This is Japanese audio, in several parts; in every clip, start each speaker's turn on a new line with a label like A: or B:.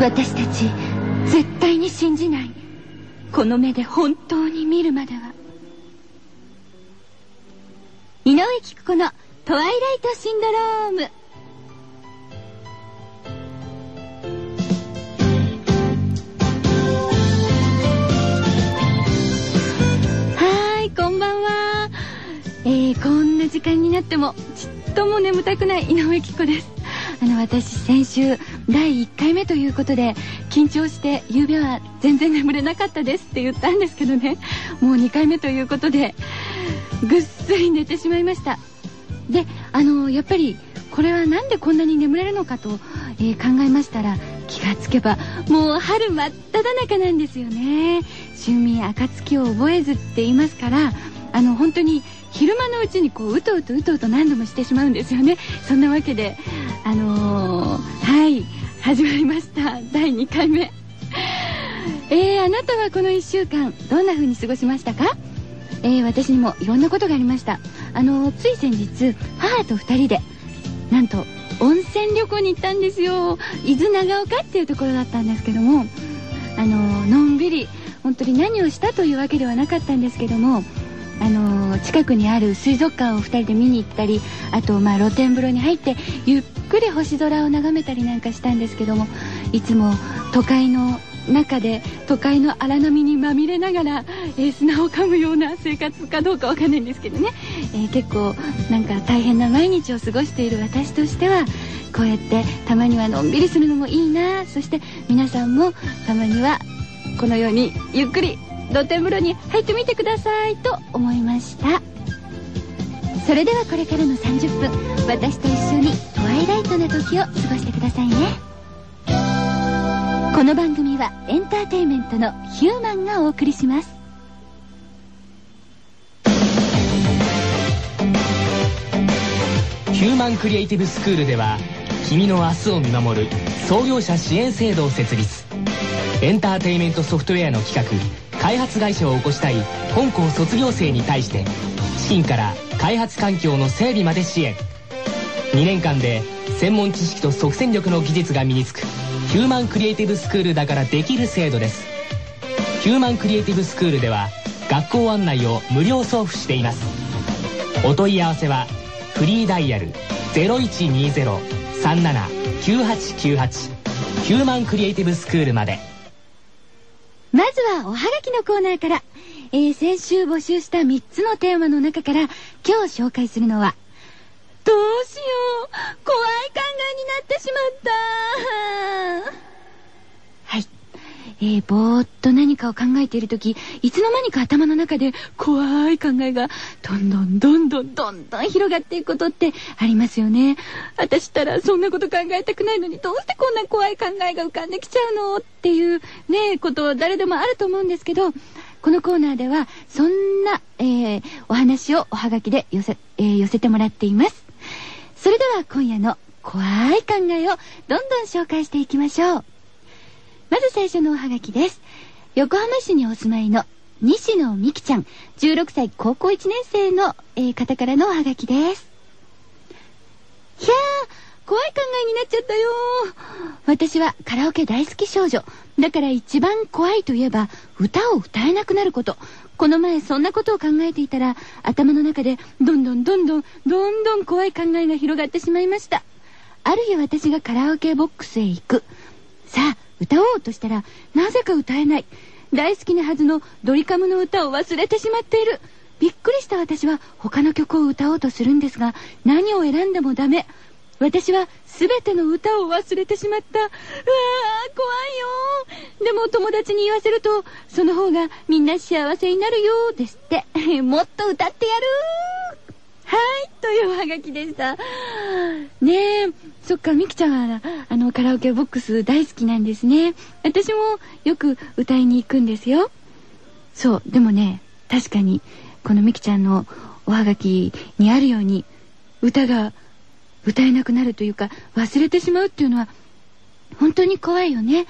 A: 私たち絶対に信じない。この目で本当に見るまでは。井上貴子の「トワイライトシンドローム」はいこんばんは。えー、こんな時間になってもちっとも眠たくない井上貴子です。あの私先週第1回目ということで緊張して夕べは全然眠れなかったですって言ったんですけどね。もう2回目ということでぐっすり寝てしまいました。であのやっぱりこれは何でこんなに眠れるのかと、えー、考えましたら気がつけばもう春真っ只中なんですよね。春眠暁を覚えずって言いますからあの本当に昼間のうちにこううとうとうとうと何度もしてしまうんですよね。そんなわけであのー、はい。始まりました。第2回目。えー、あなたはこの1週間どんな風に過ごしましたか？えー、私にもいろんなことがありました。あの、つい先日母と2人でなんと温泉旅行に行ったんですよ。伊豆長岡っていうところだったんですけどもあののんびり本当に何をしたというわけではなかったんですけどもあの近くにある水族館を2人で見に行ったりあとまあ露天風呂に入ってゆっくり星空を眺めたりなんかしたんですけどもいつも都会の中で都会の荒波にまみれながら、えー、砂を噛むような生活かどうかわかんないんですけどね、えー、結構なんか大変な毎日を過ごしている私としてはこうやってたまにはのんびりするのもいいな。そして皆さんもたまにはこのようにゆっくり露天風呂に入ってみてくださいと思いました。それではこれからの30分私と一緒にトワイライトな時を過ごしてくださいね。この番組はエンターテインメントのヒューマンがお送りします。
B: ヒューマンクリエイティブスクールでは君の明日を見守る創業者支援制度を設立。エンターテインメントソフトウェアの企画開発会社を起こしたい本校卒業生に対して資金から開発環境の整備まで支援。2年間で専門知識と即戦力の技術が身につくヒューマンクリエイティブスクールだからできる制度です。ヒューマンクリエイティブスクールでは学校案内を無料送付しています。お問い合わせはフリーダイヤル0120-379898ヒューマンクリエイティブスクールまで。
A: まずはおはがきのコーナーから、えー、先週募集した3つのテーマの中から今日紹介するのは、どうしよう怖い考えになってしまった。えー、ぼーっと何かを考えている時いつの間にか頭の中で怖い考えがどんどんどんどんどんどん広がっていくことってありますよね。私ったらそんなこと考えたくないのにどうしてこんな怖い考えが浮かんできちゃうのっていうね、こと誰でもあると思うんですけど、このコーナーではそんな、えー、お話をおはがきで寄せ,、えー、寄せてもらっています。それでは今夜の怖い考えをどんどん紹介していきましょう。まず最初のおはがきです。横浜市にお住まいの西野美希ちゃん、16歳高校1年生の、えー、方からのおはがきです。ひゃー怖い考えになっちゃったよ私はカラオケ大好き少女。だから一番怖いといえば歌を歌えなくなること。この前そんなことを考えていたら頭の中でどんどんどんどんどんどん怖い考えが広がってしまいました。ある日私がカラオケボックスへ行く。さあ、歌おうとしたらなぜか歌えない。大好きなはずのドリカムの歌を忘れてしまっている。びっくりした私は他の曲を歌おうとするんですが何を選んでもダメ。私は全ての歌を忘れてしまった。うわー怖いよ。でも友達に言わせるとその方がみんな幸せになるよですって。もっと歌ってやるはいというおはがきでした。ねえそっかみきちゃんはあのカラオケボックス大好きなんですね。私もよく歌いに行くんですよ。そうでもね確かにこのみきちゃんのおはがきにあるように歌が歌えなくなるというか忘れてしまうっていうのは本当に怖いよね。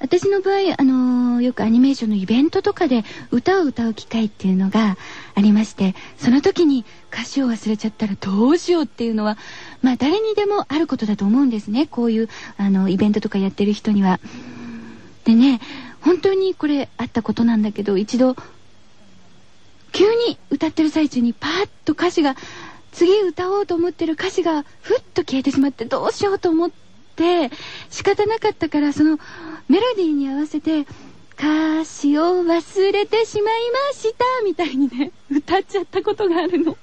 A: 私の場合、あのー、よくアニメーションのイベントとかで歌を歌う機会っていうのがありましてその時に歌詞を忘れちゃったらどうしようっていうのはまあ誰にでもあることだと思うんですね。こういうあのイベントとかやってる人には。でね、本当にこれあったことなんだけど、一度、急に歌ってる最中にパーッと歌詞が、次歌おうと思ってる歌詞がふっと消えてしまってどうしようと思って仕方なかったからそのメロディーに合わせて歌詞を忘れてしまいましたみたいにね歌っちゃったことがあるの。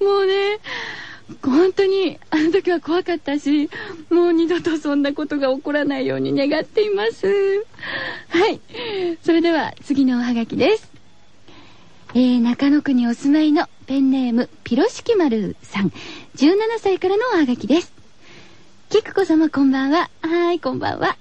A: もうね、本当にあの時は怖かったし、もう二度とそんなことが起こらないように願っています。はい。それでは次のおはがきです。えー、中野区にお住まいのペンネームピロシキマルさん、17歳からのおはがきです。キクコ様こんばんは。はい、こんばんは。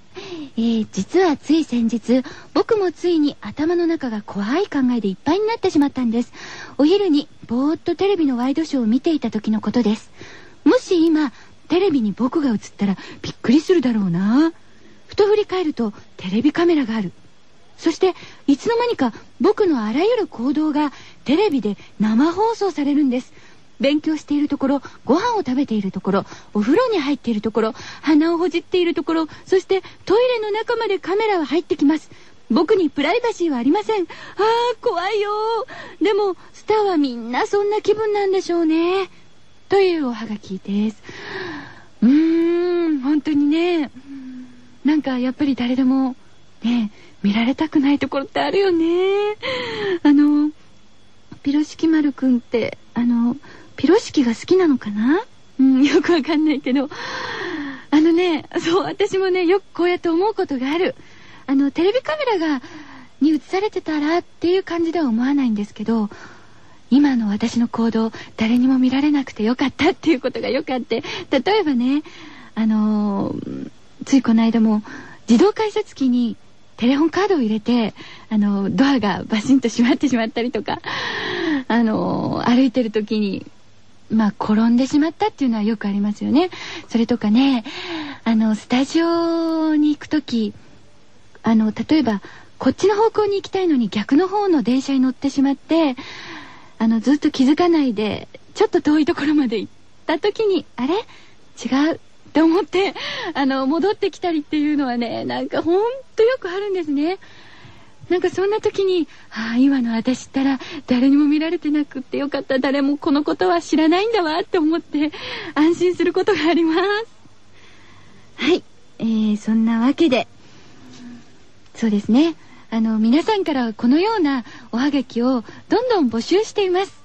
A: えー、実はつい先日、僕もついに頭の中が怖い考えでいっぱいになってしまったんです。お昼にぼーっとテレビのワイドショーを見ていた時のことです。もし今、テレビに僕が映ったらびっくりするだろうな。ふと振り返るとテレビカメラがある。そしていつの間にか僕のあらゆる行動がテレビで生放送されるんです。勉強しているところ、ご飯を食べているところ、お風呂に入っているところ、鼻をほじっているところ、そしてトイレの中までカメラは入ってきます。僕にプライバシーはありません。ああ、怖いよでも、スターはみんなそんな気分なんでしょうね。というおはがきです。うーん、本当にね、なんかやっぱり誰でも、ね、見られたくないところってあるよね。あの、ピロシキマルくんって、あの、ピロシキが好きなのかな？うん、よくわかんないけど。あのね、そう、私もね、よくこうやって思うことがある。あの、テレビカメラが、に映されてたらっていう感じでは思わないんですけど、今の私の行動、誰にも見られなくてよかったっていうことがよかって、例えばね、あのー、ついこの間も、自動改札機にテレホンカードを入れて、あの、ドアがバシンと閉まってしまったりとか、あの、歩いてる時に、まあ、転んでしまったっていうのはよくありますよね。それとかね、あの、スタジオに行く時、あの、例えば、こっちの方向に行きたいのに逆の方の電車に乗ってしまって、あの、ずっと気づかないで、ちょっと遠いところまで行った時に、あれ？違う？って思って、あの、戻ってきたりっていうのはね、なんかほんとよくあるんですね。なんかそんな時に、ああ、今の私ったら誰にも見られてなくってよかった。誰もこのことは知らないんだわって思って安心することがあります。はい。えー、そんなわけで、そうですね。あの、皆さんからこのようなおはがきをどんどん募集しています。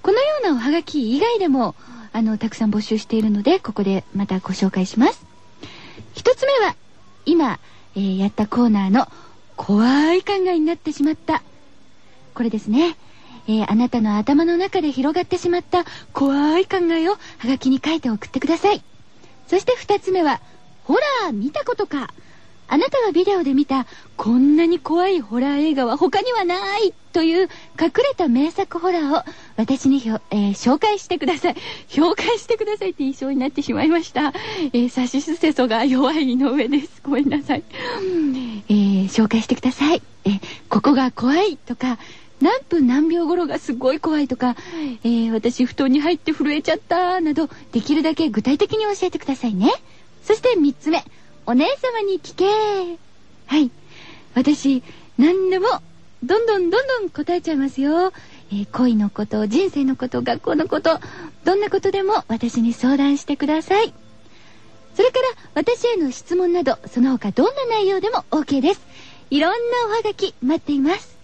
A: このようなおはがき以外でも、あの、たくさん募集しているので、ここでまたご紹介します。一つ目は、今、えー、やったコーナーの怖い考えになってしまった。これですね。えー、あなたの頭の中で広がってしまった怖い考えをハガキに書いて送ってください。そして二つ目は、ホラー見たことか。あなたがビデオで見たこんなに怖いホラー映画は他にはないという隠れた名作ホラーを私にひょ、えー、紹介してください。紹介してくださいって言いそうになってしまいました。えー、サシスセソが弱い井上です。ごめんなさい。えー、紹介してください。えここが怖いとか、何分何秒頃がすごい怖いとか、えー、私布団に入って震えちゃったなど、できるだけ具体的に教えてくださいね。そして3つ目。お姉様に聞けはい。私、何でも、どんどんどんどん答えちゃいますよ。えー、恋のこと、人生のこと、学校のこと、どんなことでも私に相談してください。それから、私への質問など、その他どんな内容でも OK です。いろんなおはがき待っています。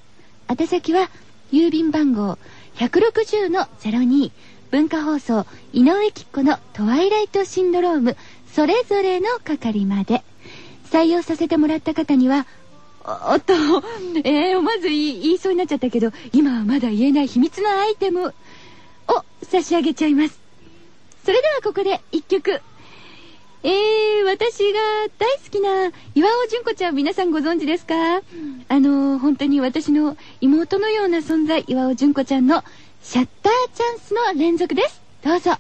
A: 宛先は、郵便番号160-02文化放送井上貴子のトワイライトシンドロームそれぞれの係まで。採用させてもらった方には、おっと、えー、まず言いそうになっちゃったけど、今はまだ言えない秘密のアイテムを差し上げちゃいます。それではここで一曲。えー、私が大好きな岩尾純子ちゃん皆さんご存知ですか？あの、本当に私の妹のような存在、岩尾純子ちゃんのシャッターチャンスの連続です。どうぞ。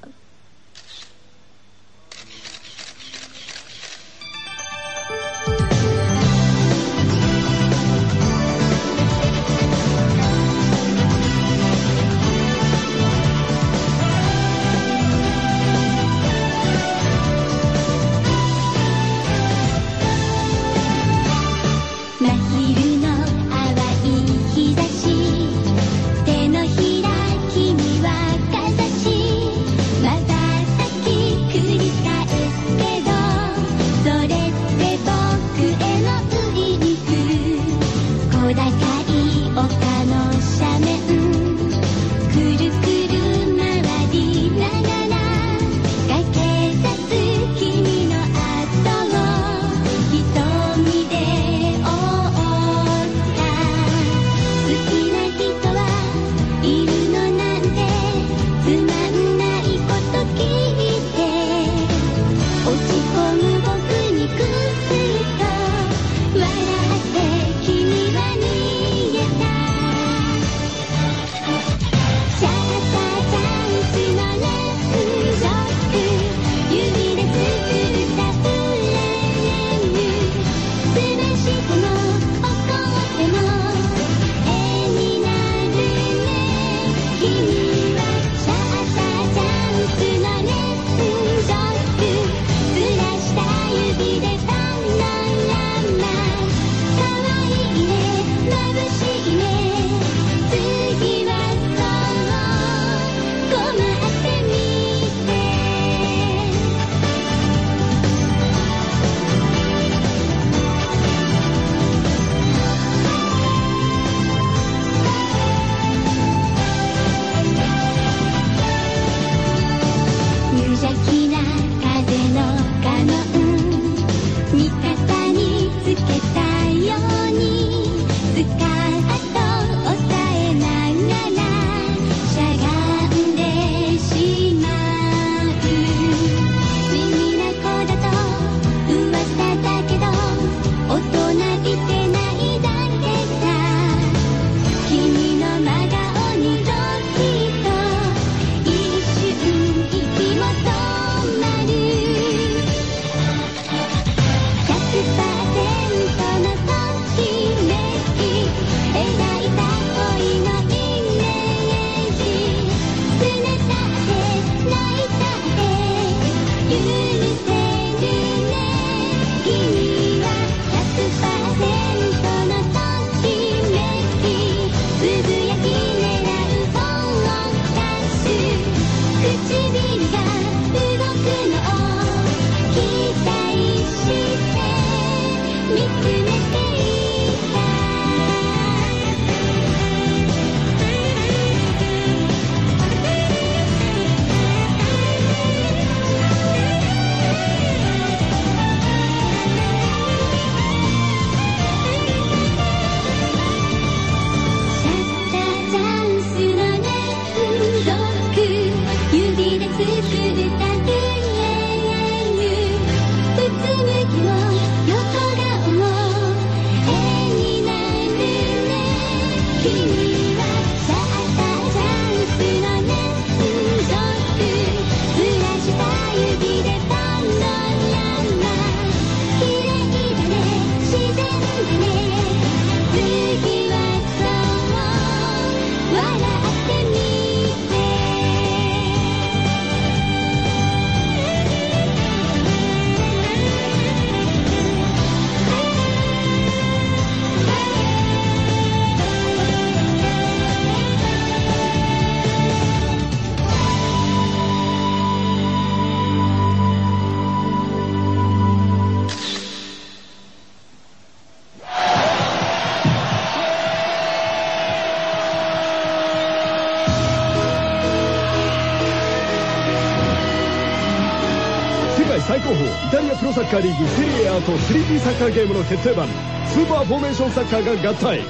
C: カリーグセリエ A と 3D サッカーゲームの決定版スーパーフォーメーションサッカーが合体。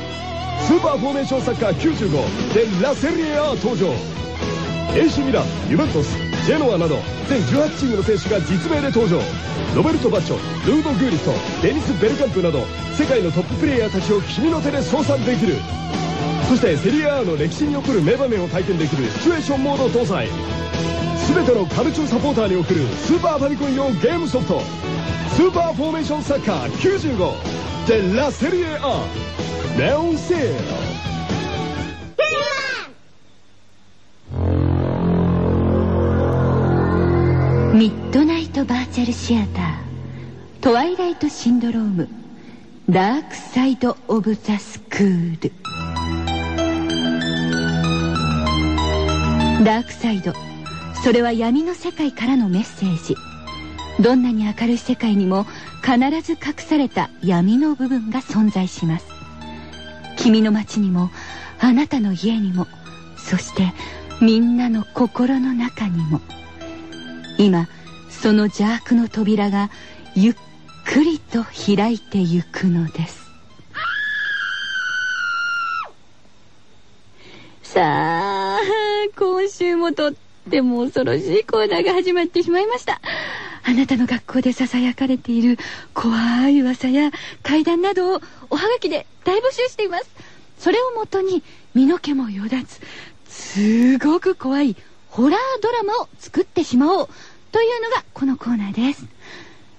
C: スーパーフォーメーションサッカー95でラセリエ A 登場。AC ミランユベントスジェノアなど全18チームの選手が実名で登場。ロベルト・バッジョルード・グーリットデニス・ベルカンプなど世界のトッププレーヤーたちを君の手で操作できる。そしてセリア A の歴史に残る名場面を体験できるシチュエーションモード搭載。全てのカルチューサポーターに送るスーパーファミコン用ゲームソフト。スーパーフォーメーションサッカー95でラセリエ A レオンセール。
A: ミッドナイトバーチャルシアタートワイライトシンドロームダークサイド・オブ・ザ・スクール。ダークサイドそれは闇の世界からのメッセージ。どんなに明るい世界にも必ず隠された闇の部分が存在します。君の街にもあなたの家にもそしてみんなの心の中にも。今その邪悪の扉がゆっくりと開いてゆくのです。さあ今週もとっても恐ろしいコーナーが始まってしまいました。あなたの学校でささやかれている怖い噂や怪談などをおはがきで大募集していますそれをもとに身の毛もよだつすごく怖いホラードラマを作ってしまおうというのがこのコーナーです。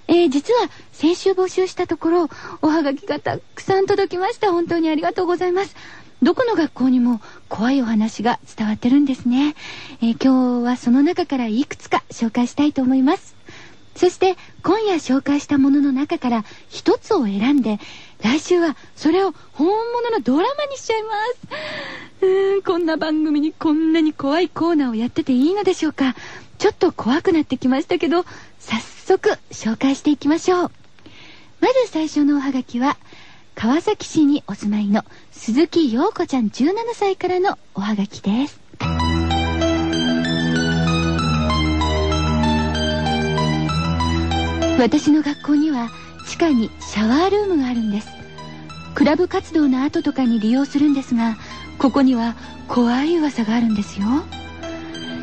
A: えー、実は先週募集したところ、おはがきがたくさん届きました。本当にありがとうございます。どこの学校にも怖いお話が伝わってるんですね。えー、今日はその中からいくつか紹介したいと思います。そして今夜紹介したものの中から一つを選んで、来週はそれを本物のドラマにしちゃいます。うーん、こんな番組にこんなに怖いコーナーをやってていいのでしょうか。ちょっと怖くなってきましたけど、早速紹介していきましょう。まず最初のおはがきは、川崎市にお住まいの鈴木陽子ちゃん17歳からのおはがきです。私の学校には地下にシャワールームがあるんです。クラブ活動の後とかに利用するんですが、ここには怖い噂があるんですよ。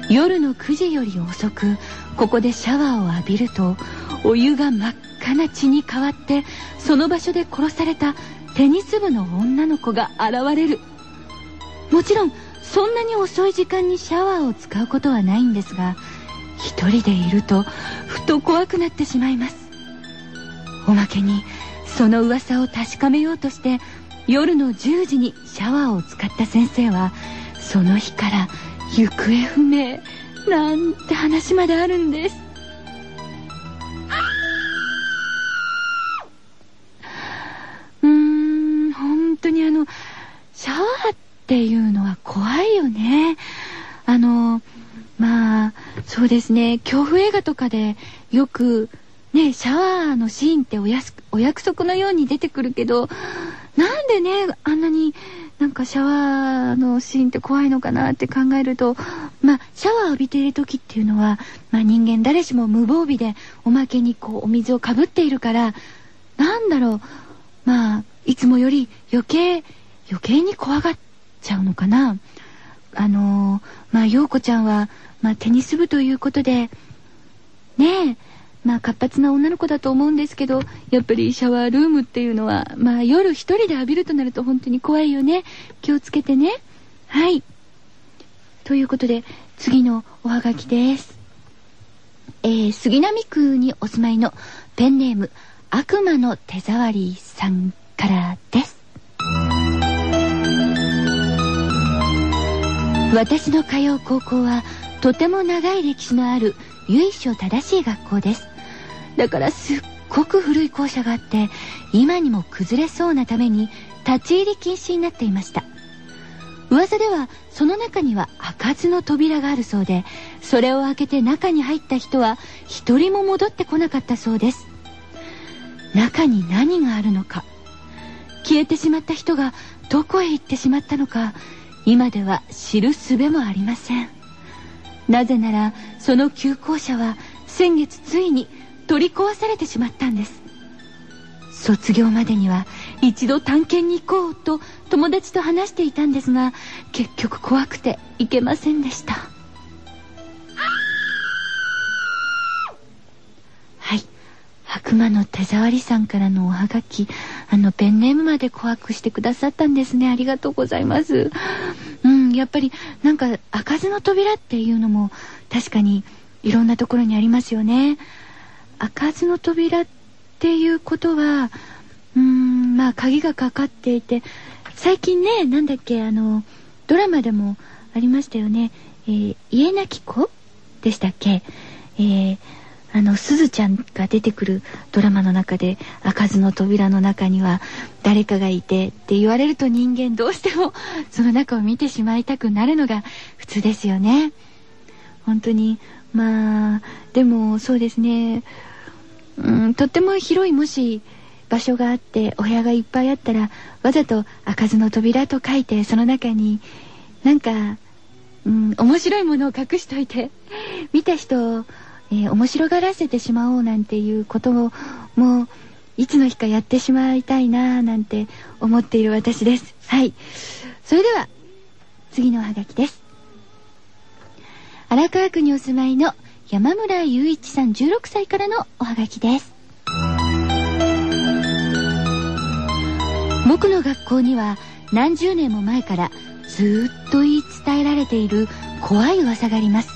A: 夜の9時より遅くここでシャワーを浴びるとお湯が真っ赤な血に変わってその場所で殺されたテニス部の女の子が現れるもちろんそんなに遅い時間にシャワーを使うことはないんですが一人でいるとふと怖くなってしまいます。おまけにその噂を確かめようとして夜の10時にシャワーを使った先生はその日から行方不明なんて話まであるんです。うーん本当にあのシャワーっていうのは怖いよね。あのまあそうですね恐怖映画とかでよくねシャワーのシーンっておやすお約束のように出てくるけどなんでねあんなになんかシャワーのシーンって怖いのかなって考えると、まあ、シャワー浴びている時っていうのは、まあ、人間誰しも無防備でおまけにこうお水をかぶっているから、なんだろう、まあ、いつもより余計、余計に怖がっちゃうのかな。あのー、まあ、陽子ちゃんは、まあ、テニス部ということで、ねえ、まあ活発な女の子だと思うんですけど、やっぱりシャワールームっていうのは、まあ夜一人で浴びるとなると本当に怖いよね。気をつけてね。はい。ということで、次のおはがきです。えー、杉並区にお住まいのペンネーム、悪魔の手触りさんからです。私の通う高校はとても長い歴史のある由緒正しい学校です。だからすっごく古い校舎があって今にも崩れそうなために立ち入り禁止になっていました。噂ではその中には開かずの扉があるそうでそれを開けて中に入った人は一人も戻ってこなかったそうです。中に何があるのか消えてしまった人がどこへ行ってしまったのか今では知る術もありません。なぜならその旧校舎は先月ついに取り壊されてしまったんです。卒業までには一度探検に行こうと友達と話していたんですが結局怖くて行けませんでした。白馬の手触りさんからのおはがき。あのペンネームまで怖くしてくださったんですね。ありがとうございます。うんやっぱりなんか開かずの扉っていうのも確かにいろんなところにありますよね。開かずの扉っていうことはうんまあ鍵がかかっていて最近ねなんだっけあのドラマでもありましたよね「えー、家なき子」でしたっけ？えー、あのすずちゃんが出てくるドラマの中で開かずの扉の中には誰かがいてって言われると人間どうしても その中を見てしまいたくなるのが普通ですよね。本当にまあでもそうですね。うんとっても広いもし場所があってお部屋がいっぱいあったらわざと開かずの扉と書いてその中になんか、うん、面白いものを隠しといて見た人を、えー、面白がらせてしまおうなんていうことをもういつの日かやってしまいたいななんて思っている私です。はい。それでは次のおはがきです。荒川区にお住まいの山村雄一さん16歳からのおはがきです。僕の学校には何十年も前からずっと言い伝えられている怖い噂があります。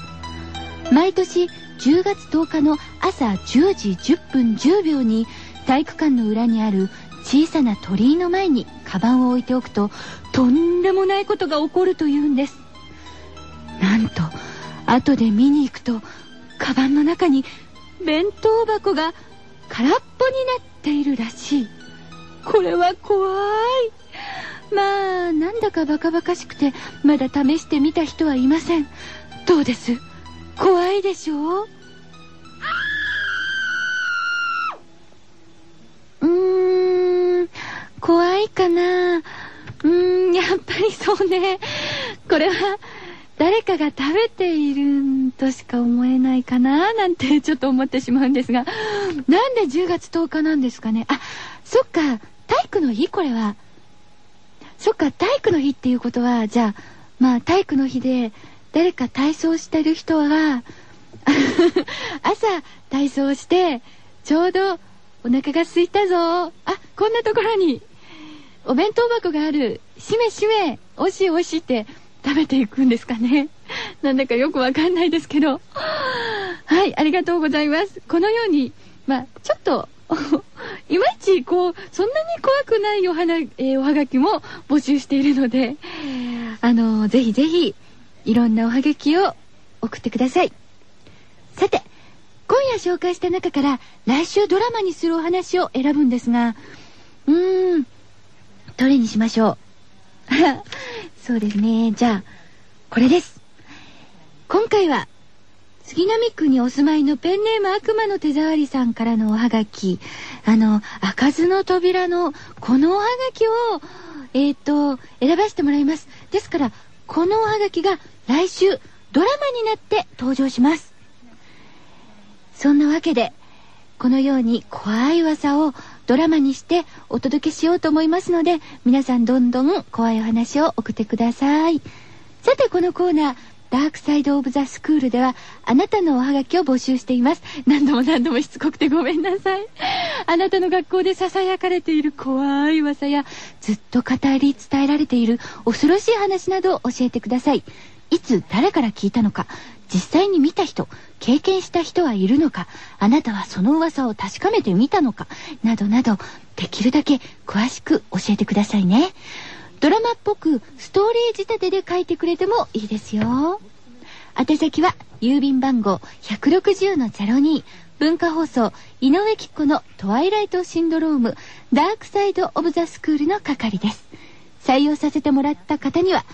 A: 毎年10月10日の朝10時10分10秒に体育館の裏にある小さな鳥居の前にカバンを置いておくととんでもないことが起こるというんです。なんと後で見に行くとカバンの中に弁当箱が空っぽになっているらしい。これは怖い。まあなんだかバカバカしくてまだ試してみた人はいません。どうです？怖いでしょ？うーん怖いかな？うーんやっぱりそうね。これは誰かが食べているとしか思えないかな？なんてちょっと思ってしまうんですが。なんで10月10日なんですかね？あそっか体育の日？これは。そっか体育の日っていうことはじゃあまあ体育の日で誰か体操してる人は 朝体操してちょうどお腹が空いたぞあこんなところにお弁当箱があるしめしめおしおしって食べていくんですかね。なんだかよくわかんないですけど。はい、ありがとうございます。このように、まあ、ちょっといまいち、こう、そんなに怖くないお花、えー、おはがきも募集しているので、あのー、ぜひぜひ、いろんなおはがきを送ってください。さて、今夜紹介した中から来週ドラマにするお話を選ぶんですが、うーん、どれにしましょう？そうですね。じゃあ、これです。今回は、杉並区にお住まいのペンネーム悪魔の手触りさんからのおはがき、あの、開かずの扉のこのおはがきを、えっ、ー、と、選ばせてもらいます。ですから、このおはがきが来週ドラマになって登場します。そんなわけで、このように怖い噂をドラマにしてお届けしようと思いますので皆さんどんどん怖いお話を送ってくださいさてこのコーナーダークサイドオブザスクールではあなたのおはがきを募集しています。何度も何度もしつこくてごめんなさい。あなたの学校で囁かれている怖い噂やずっと語り伝えられている恐ろしい話などを教えてください。いつ誰から聞いたのか実際に見た人経験した人はいるのかあなたはその噂を確かめてみたのかなどなどできるだけ詳しく教えてくださいね。ドラマっぽくストーリー仕立てで書いてくれてもいいですよ。宛先は郵便番号160-02文化放送井上貴子のトワイライトシンドロームダークサイドオブザスクールの係です。採用させてもらった方には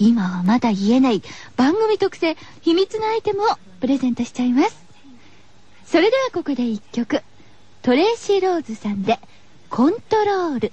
A: 今はまだ言えない番組特製秘密のアイテムをプレゼントしちゃいます。それではここで一曲。トレイシー・ローズさんで「コントロール」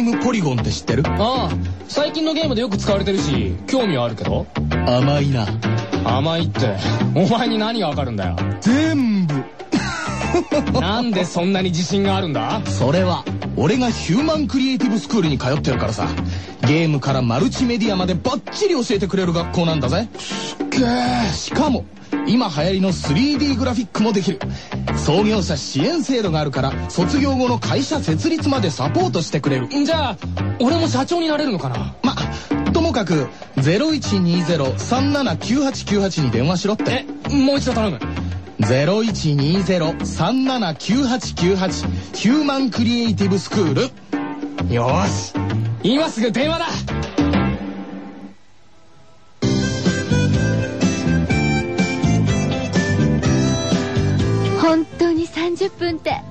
D: イムポリゴンって知ってる？
B: ああ最近のゲームでよく使われてるし興味はあるけど。
D: 甘いな。
B: 甘いって。お前に何がわかるんだよ。
D: 全部。
B: なんでそんなに自信があるんだ？
D: それは俺がヒューマンクリエイティブスクールに通ってるからさ。ゲームからマルチメディアまでバッチリ教えてくれる学校なんだぜ。すっげえ。しかも今流行りの 3D グラフィックもできる。創業者支援制度があるから卒業後の会社設立までサポートしてくれる。
B: じゃあ俺も社長になれるのかな？
D: まともかく0120-379898に電話しろって。
B: えもう一度頼む
D: 0120-379898ヒューマンクリエイティブスクール。
B: よし。今すぐ電話だ。
A: 本当に30分ってあっ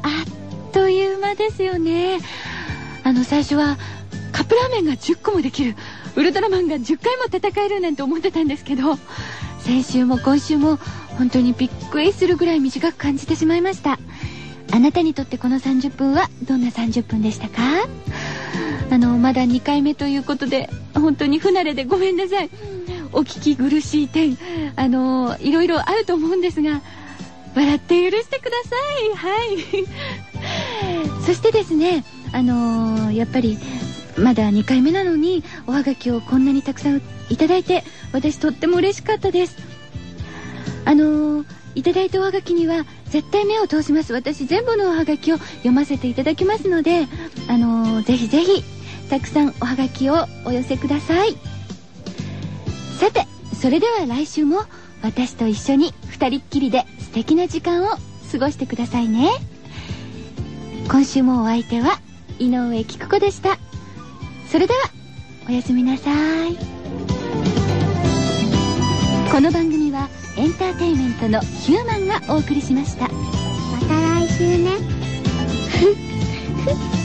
A: という間ですよね。あの最初はカップラーメンが10個もできる。ウルトラマンが10回も戦えるなんて思ってたんですけど先週も今週も本当にびっくりするぐらい短く感じてしまいました。あなたにとってこの30分はどんな30分でしたか？あのまだ2回目ということで本当に不慣れでごめんなさい。お聞き苦しい点あのいろいろあると思うんですが笑って許してください。はい。そしてですねあのやっぱりまだ2回目なのにおはがきをこんなにたくさんいただいて私とっても嬉しかったです。あのーいただいたおはがきには絶対目を通します。私全部のおはがきを読ませていただきますのであのーぜひぜひたくさんおはがきをお寄せください。さてそれでは来週も私と一緒に二人っきりで素敵な時間を過ごしてくださいね。今週もお相手は井上貴子でした。それではおやすみなさい。この番組エンターテインメントのヒューマンがお送りしました。また来週ね